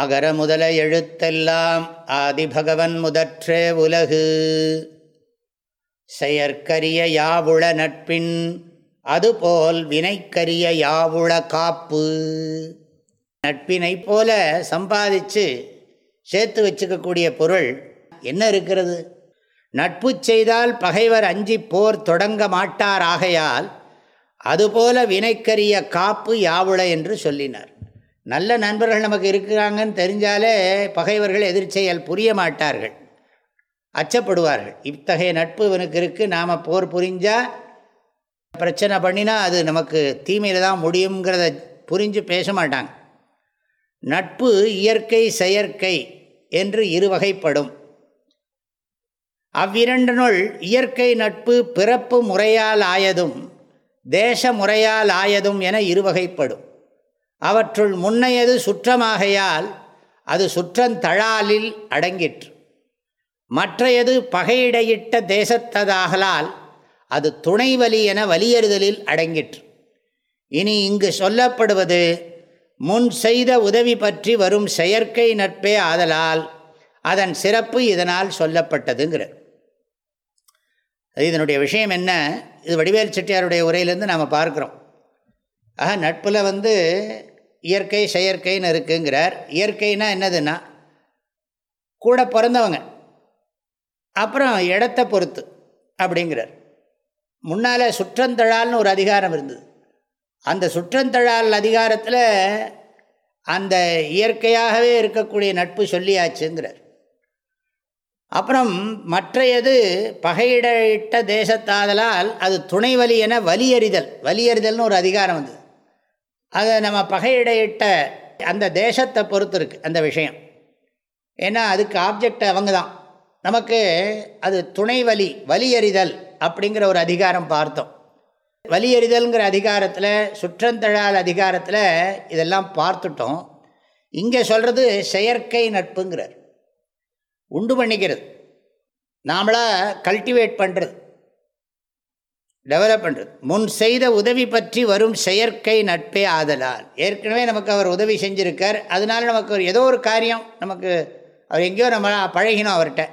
அகர முதல எழுத்தெல்லாம் ஆதிபகவன் முதற்றே உலகு. செயற்கரிய யாவுள நட்பின் அதுபோல் வினைக்கரிய யாவுள காப்பு. நட்பினை போல சம்பாதிச்சு சேர்த்து வச்சுக்கக்கூடிய பொருள் என்ன இருக்கிறது? நட்பு செய்தால் பகைவர் அஞ்சி போர் தொடங்க மாட்டார் ஆகையால் அதுபோல வினைக்கரிய காப்பு யாவுள என்று சொல்லினார். நல்ல நண்பர்கள் நமக்கு இருக்கிறாங்கன்னு தெரிஞ்சாலே பகைவர்கள் எதிர்ச்செயல் புரிய மாட்டார்கள். அச்சப்படுவார்கள். இத்தகைய நட்பு இவனுக்கு இருக்குது நாம் போர் புரிஞ்சால் பிரச்சனை பண்ணினா அது நமக்கு தீமையில் தான் முடியுங்கிறத புரிஞ்சு பேச மாட்டாங்க. நட்பு இயற்கை செயற்கை என்று இரு வகைப்படும். அவ்விரண்டனுள் இயற்கை நட்பு பிறப்பு முறையால் ஆயதும் தேச முறையால் ஆயதும் என இருவகைப்படும் அவற்றுள் முன்னையது சுற்றமாகையால் அது சுற்றந்தழாலில் அடங்கிற்று. மற்றையது பகையிடையிட்ட தேசத்ததாகலால் அது துணைவலி என வலியறுதலில் அடங்கிற்று. இனி இங்கு சொல்லப்படுவது முன் செய்த உதவி பற்றி வரும் செயற்கை நட்பே ஆதலால் அதன் சிறப்பு இதனால் சொல்லப்பட்டதுங்கிற இதனுடைய விஷயம் என்ன? இது வடிவேல் செட்டியாருடைய உரையிலேருந்து நாம் பார்க்குறோம். ஆக நட்பில் வந்து இயற்கை செயற்கைன்னு இருக்குங்கிறார். இயற்கைனா என்னதுன்னா கூட பிறந்தவங்க. அப்புறம் இடத்த பொறுத்து அப்படிங்கிறார். முன்னால் சுற்றந்தழால்னு ஒரு அதிகாரம் இருந்தது. அந்த சுற்றந்தழால் அதிகாரத்தில் அந்த இயற்கையாகவே இருக்கக்கூடிய நட்பு சொல்லியாச்சுங்கிறார். அப்புறம் மற்றையது பகையிட தேசத்தாதலால் அது துணை வலி என வலியறிதல். வலியறிதல்னு ஒரு அதிகாரம் வந்தது. அதை நம்ம பகையிடையிட்ட அந்த தேசத்தை பொறுத்து இருக்குது அந்த விஷயம். ஏன்னா அதுக்கு ஆப்ஜெக்ட் அவங்க தான் நமக்கு அது துணை வலி வலியறிதல் அப்படிங்கிற ஒரு அதிகாரம் பார்த்தோம். வலியறிதல்ங்கிற அதிகாரத்தில் சுற்றந்தழால் அதிகாரத்தில் இதெல்லாம் பார்த்துட்டோம். இங்கே சொல்கிறது செயற்கை நட்புங்கிறார். உண்டு பண்ணிக்கிறது. நாமளாக கல்டிவேட் பண்ணுறது டெவலப் பண்ணுறது முன் செய்த உதவி பற்றி வரும் செயற்கை நட்பே ஆதலால். ஏற்கனவே நமக்கு அவர் உதவி செஞ்சுருக்கார். அதனால நமக்கு ஒரு ஏதோ ஒரு காரியம் நமக்கு அவர் எங்கேயோ நம்ம பழகினோம் அவர்கிட்ட.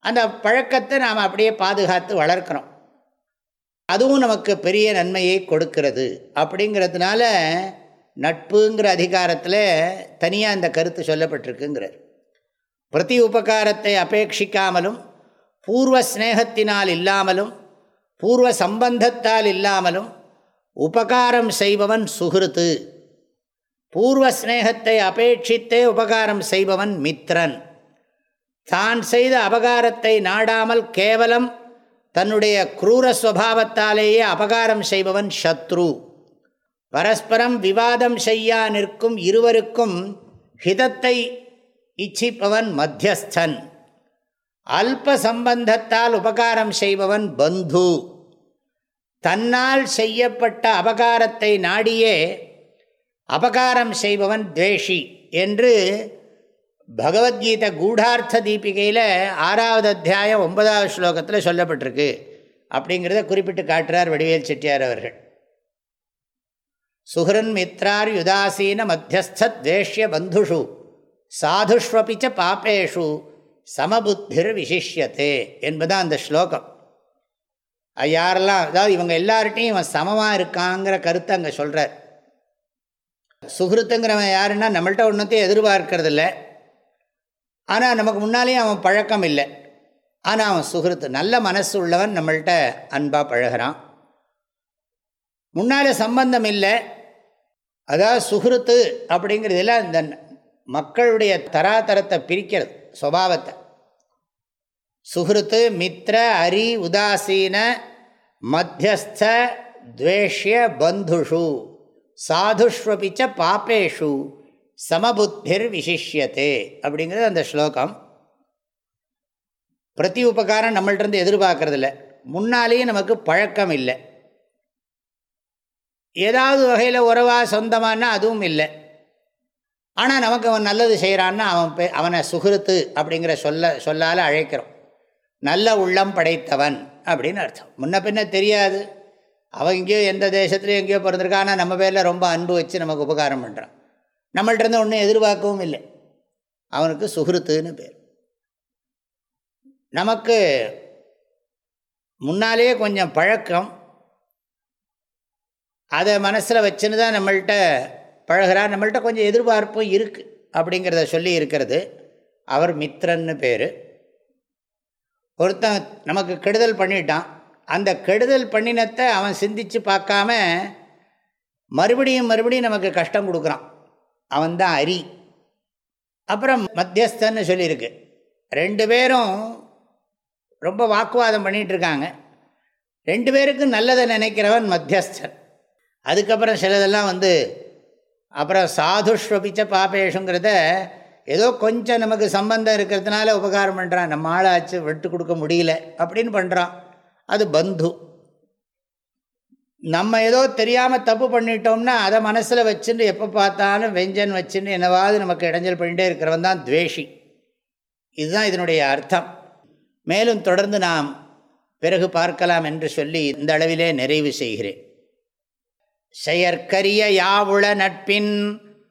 அந்த பழக்கத்தை நாம் அப்படியே பாதுகாத்து வளர்க்குறோம். அதுவும் நமக்கு பெரிய நன்மையை கொடுக்கிறது. அப்படிங்கிறதுனால நட்புங்கிற அதிகாரத்தில் தனியாக இந்த கருத்து சொல்லப்பட்டிருக்குங்கிறார். பிரதி உபகாரத்தை அபேட்சிக்காமலும் பூர்வ ஸ்நேகத்தினால் இல்லாமலும் பூர்வ சம்பந்தத்தால் இல்லாமலும் உபகாரம் செய்பவன் சுகிருத்து. பூர்வ ஸ்நேகத்தை அபேட்சித்தே உபகாரம் செய்பவன் மித்ரன். தான் செய்த அபகாரத்தை நாடாமல் கேவலம் தன்னுடைய குரூரஸ்வபாவத்தாலேயே அபகாரம் செய்பவன் சத்ரு. பரஸ்பரம் விவாதம் செய்யா நிற்கும் இருவருக்கும் ஹிதத்தை இச்சிப்பவன் மத்தியஸ்தன். அல்ப சம்பந்தத்தால் உபகாரம் செய்பவன் பந்து. தன்னால் செய்யப்பட்ட அபகாரத்தை நாடியே அபகாரம் செய்பவன் துவேஷி என்று பகவத்கீதை கூடார்த்த தீபிகையில் ஆறாவது அத்தியாயம் ஒன்பதாவது ஸ்லோகத்தில் சொல்லப்பட்டிருக்கு. அப்படிங்கிறத குறிப்பிட்டு காட்டுறார் வடிவேல் செட்டியார் அவர்கள். சுஹ்ரன் மித்ரார் யுதாசீன மத்தியஸ்த துவேஷ்ய பந்துஷு சாதுஷ்வபிச்ச பாப்பேஷு சமபுத்திர் விசிஷ்யத்தே என்பதான் அந்த ஸ்லோகம். யாரெல்லாம் அதாவது இவங்க எல்லார்ட்டையும் இவன் சமமாக இருக்காங்கிற கருத்தை அங்கே சொல்கிறார் சுகிருத்துங்கிறவன் யாருன்னா நம்மள்கிட்ட ஒன்றத்தையும் எதிர்பார்க்கறது இல்லை ஆனால் நமக்கு முன்னாலேயும் அவன் பழக்கம் இல்லை. ஆனால் அவன் சுகிருத்து நல்ல மனசு உள்ளவன் நம்மள்கிட்ட அன்பாக பழகிறான். முன்னால் சம்பந்தம் இல்லை. அதாவது சுகிருத்து அப்படிங்கிறதெல்லாம் இந்த மக்களுடைய தராதரத்தை பிரிக்கிறது சுவாவத்தை சுகிருத்து மித்ர அரி உதாசீன மத்தியஸ்த துவேஷ்ய பந்துஷு. சாதுஷ்வபிச்ச பாப்பேஷு. சமபுத்திர் விசிஷ்யத்தே அப்படிங்கிறது அந்த ஸ்லோகம். பிரதி உபகாரம் நம்மள்டருந்து எதிர்பார்க்கறதில்ல. முன்னாலேயே நமக்கு பழக்கம் இல்லை. ஏதாவது வகையில் உறவா சொந்தமானா அதுவும் இல்லை. ஆனால் நமக்கு அவன் நல்லது செய்கிறான்னா அவன் பே அவனை சுகிருத்து அப்படிங்கிற சொல்ல சொல்லால் அழைக்கிறோம். நல்ல உள்ளம் படைத்தவன் அப்படின்னு அர்த்தம். முன்ன பின்ன தெரியாது. அவன் எங்கேயோ எந்த தேசத்துலையும் எங்கேயோ பிறந்திருக்கான். ஆனால் நம்ம பேரில் ரொம்ப அன்பு வச்சு நமக்கு உபகாரம் பண்ணுறான் நம்மள்கிட்ட ஒன்றும் எதிர்பார்க்கவும் இல்லை. அவனுக்கு சுகிருத்துன்னு பேர். நமக்கு முன்னாலேயே கொஞ்சம் பழக்கம். அதை மனசில் வச்சுன்னு தான் நம்மள்கிட்ட பழகிறார் நம்மள்கிட்ட கொஞ்சம் எதிர்பார்ப்பும் இருக்குது அப்படிங்கிறத சொல்லி இருக்கிறது. அவர் மித்ரன்னு பேர். ஒருத்தன் நமக்கு கெடுதல் பண்ணிட்டான். அந்த கெடுதல் பண்ணினத்தை அவன் சிந்தித்து பார்க்காம மறுபடியும் மறுபடியும் நமக்கு கஷ்டம் கொடுக்குறான். அவன்தான் அரி. அப்புறம் மத்தியஸ்தன்னு சொல்லியிருக்கு. ரெண்டு பேரும் ரொம்ப வாக்குவாதம் பண்ணிகிட்ருக்காங்க ரெண்டு பேருக்கும் நல்லதை நினைக்கிறவன் மத்தியஸ்தன் அதுக்கப்புறம் சிலதெல்லாம் வந்து அப்புறம் சாதுஷ்வபிச்ச பாபேஷுங்கிறத ஏதோ கொஞ்சம் நமக்கு சம்பந்தம் இருக்கிறதுனால உபகாரம் பண்ணுறான் நம்ம ஆளாச்சு விட்டு கொடுக்க முடியல அப்படின்னு பண்ணுறான் அது பந்து. நம்ம ஏதோ தெரியாமல் தப்பு பண்ணிட்டோம்னா அதை மனசில் வச்சுட்டு எப்போ பார்த்தாலும் வெஞ்சன் வச்சுட்டு என்னவாவது நமக்கு இடைஞ்சல் பண்ணிகிட்டே இருக்கிறவன் தான் துவேஷி. இதுதான் இதனுடைய அர்த்தம். மேலும் தொடர்ந்து நாம் பிறகு பார்க்கலாம் என்று சொல்லி இந்த அளவிலே நிறைவு செய்கிறேன். செயற்கரிய யாவுள நட்பின்